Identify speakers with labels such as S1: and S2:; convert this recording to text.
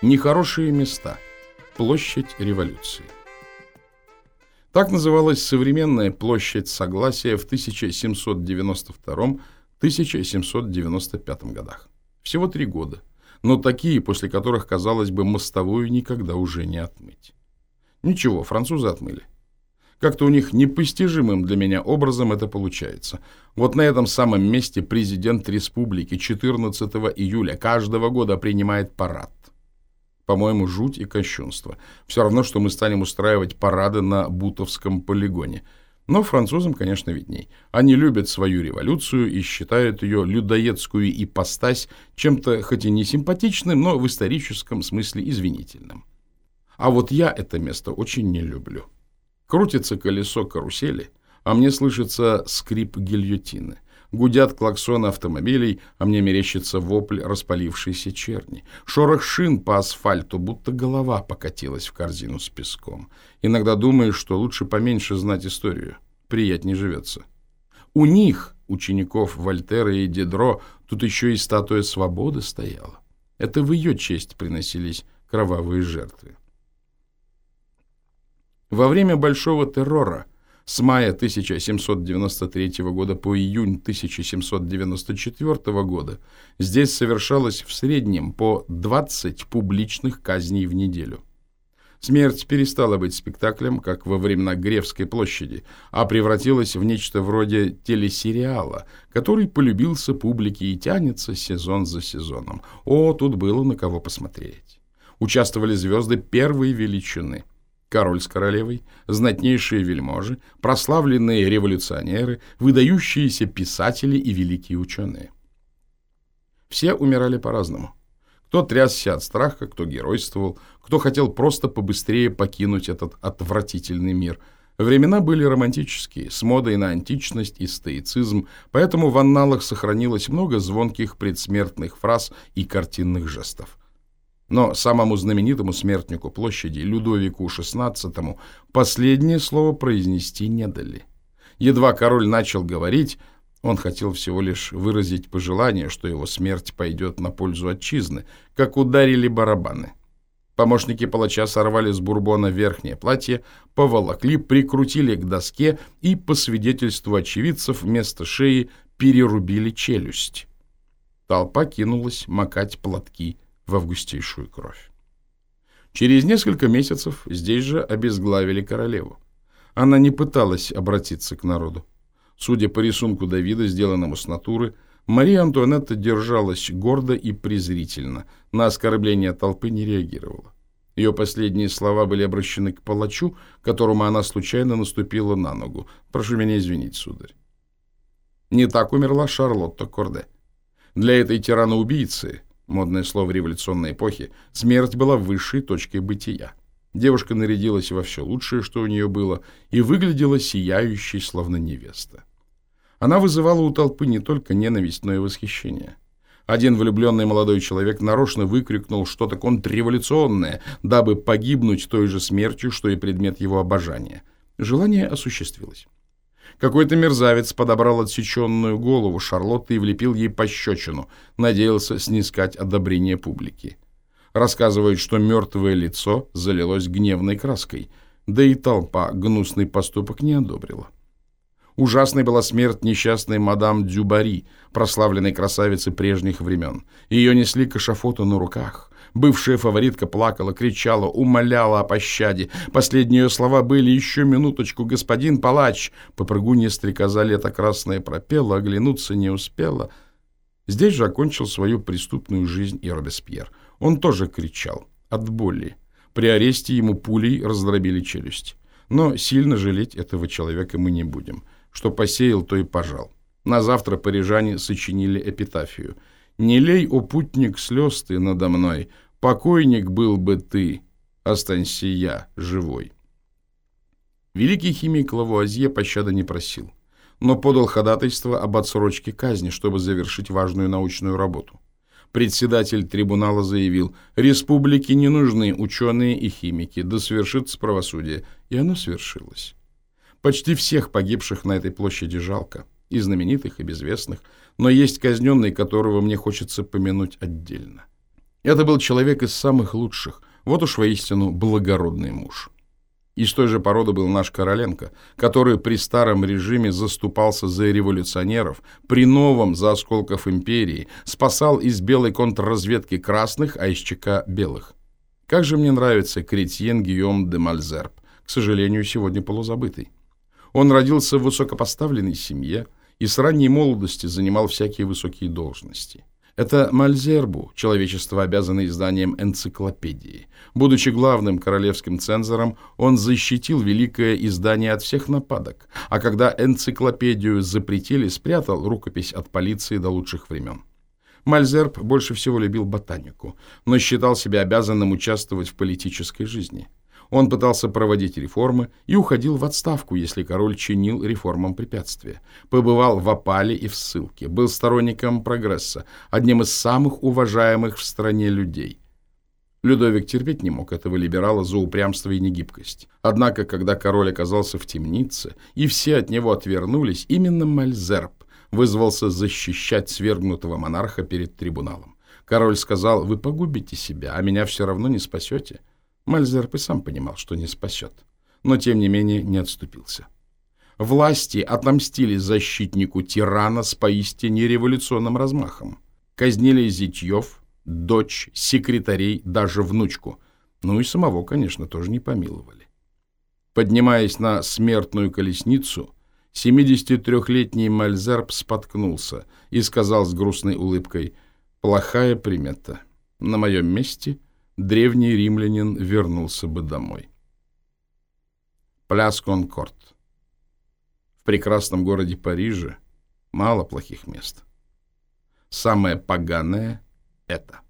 S1: Нехорошие места. Площадь революции. Так называлась современная площадь Согласия в 1792-1795 годах. Всего три года, но такие, после которых, казалось бы, мостовую никогда уже не отмыть. Ничего, французы отмыли. Как-то у них непостижимым для меня образом это получается. Вот на этом самом месте президент республики 14 июля каждого года принимает парад. По-моему, жуть и кощунство. Все равно, что мы станем устраивать парады на Бутовском полигоне. Но французам, конечно, видней. Они любят свою революцию и считают ее людоедскую ипостась чем-то, хоть и не симпатичным, но в историческом смысле извинительным. А вот я это место очень не люблю. Крутится колесо карусели, а мне слышится скрип гильотины. Гудят клаксоны автомобилей, а мне мерещится вопль распалившейся черни. Шорох шин по асфальту, будто голова покатилась в корзину с песком. Иногда думаешь, что лучше поменьше знать историю. Приятнее живется. У них, учеников Вольтера и Дедро, тут еще и статуя свободы стояла. Это в ее честь приносились кровавые жертвы. Во время Большого террора – с мая 1793 года по июнь 1794 года здесь совершалось в среднем по 20 публичных казней в неделю. Смерть перестала быть спектаклем, как во времена Гревской площади, а превратилась в нечто вроде телесериала, который полюбился публике и тянется сезон за сезоном. О, тут было на кого посмотреть. Участвовали звезды первой величины – король с королевой, знатнейшие вельможи, прославленные революционеры, выдающиеся писатели и великие ученые. Все умирали по-разному. Кто трясся от страха, кто геройствовал, кто хотел просто побыстрее покинуть этот отвратительный мир. Времена были романтические, с модой на античность и стоицизм, поэтому в анналах сохранилось много звонких предсмертных фраз и картинных жестов. Но самому знаменитому смертнику площади, Людовику XVI, последнее слово произнести не дали. Едва король начал говорить, он хотел всего лишь выразить пожелание, что его смерть пойдет на пользу отчизны, как ударили барабаны. Помощники палача сорвали с бурбона верхнее платье, поволокли, прикрутили к доске и, по свидетельству очевидцев, вместо шеи перерубили челюсть. Толпа кинулась макать платки в августейшую кровь. Через несколько месяцев здесь же обезглавили королеву. Она не пыталась обратиться к народу. Судя по рисунку Давида, сделанному с натуры, Мария Антуанетта держалась гордо и презрительно, на оскорбление толпы не реагировала. Ее последние слова были обращены к палачу, которому она случайно наступила на ногу. «Прошу меня извинить, сударь». Не так умерла Шарлотта Корде. Для этой тирана-убийцы модное слово революционной эпохи, смерть была высшей точкой бытия. Девушка нарядилась во все лучшее, что у нее было, и выглядела сияющей, словно невеста. Она вызывала у толпы не только ненависть, но и восхищение. Один влюбленный молодой человек нарочно выкрикнул что-то контрреволюционное, дабы погибнуть той же смертью, что и предмет его обожания. Желание осуществилось. Какой-то мерзавец подобрал отсеченную голову Шарлотты и влепил ей пощечину, надеялся снискать одобрение публики. Рассказывают, что мертвое лицо залилось гневной краской, да и толпа гнусный поступок не одобрила. Ужасной была смерть несчастной мадам Дюбари, прославленной красавицы прежних времен. Ее несли к на руках. Бывшая фаворитка плакала, кричала, умоляла о пощаде. Последние ее слова были «Еще минуточку, господин палач!» Попрыгунья стрекоза лето красное пропела, оглянуться не успела. Здесь же окончил свою преступную жизнь и Робеспьер. Он тоже кричал от боли. При аресте ему пулей раздробили челюсть. Но сильно жалеть этого человека мы не будем. Что посеял, то и пожал. На завтра парижане сочинили эпитафию – не лей, о путник, слез ты надо мной, покойник был бы ты, останься я живой. Великий химик Лавуазье пощады не просил, но подал ходатайство об отсрочке казни, чтобы завершить важную научную работу. Председатель трибунала заявил, республике не нужны ученые и химики, да свершится правосудие, и оно свершилось. Почти всех погибших на этой площади жалко, и знаменитых, и безвестных, но есть казненный, которого мне хочется помянуть отдельно. Это был человек из самых лучших, вот уж воистину благородный муж. Из той же породы был наш Короленко, который при старом режиме заступался за революционеров, при новом за осколков империи, спасал из белой контрразведки красных, а из ЧК белых. Как же мне нравится Кретьен Гийом де Мальзерб, к сожалению, сегодня полузабытый. Он родился в высокопоставленной семье и с ранней молодости занимал всякие высокие должности. Это Мальзербу человечество обязано изданием энциклопедии. Будучи главным королевским цензором, он защитил великое издание от всех нападок, а когда энциклопедию запретили, спрятал рукопись от полиции до лучших времен. Мальзерб больше всего любил ботанику, но считал себя обязанным участвовать в политической жизни – он пытался проводить реформы и уходил в отставку, если король чинил реформам препятствия. Побывал в опале и в ссылке, был сторонником прогресса, одним из самых уважаемых в стране людей. Людовик терпеть не мог этого либерала за упрямство и негибкость. Однако, когда король оказался в темнице, и все от него отвернулись, именно Мальзерб вызвался защищать свергнутого монарха перед трибуналом. Король сказал, вы погубите себя, а меня все равно не спасете. Мальзерб и сам понимал, что не спасет, но тем не менее не отступился. Власти отомстили защитнику тирана с поистине революционным размахом. Казнили зятьев, дочь, секретарей, даже внучку. Ну и самого, конечно, тоже не помиловали. Поднимаясь на смертную колесницу, 73-летний Мальзерб споткнулся и сказал с грустной улыбкой «Плохая примета. На моем месте – древний римлянин вернулся бы домой. Пляс Конкорд. В прекрасном городе Париже мало плохих мест. Самое поганое — это.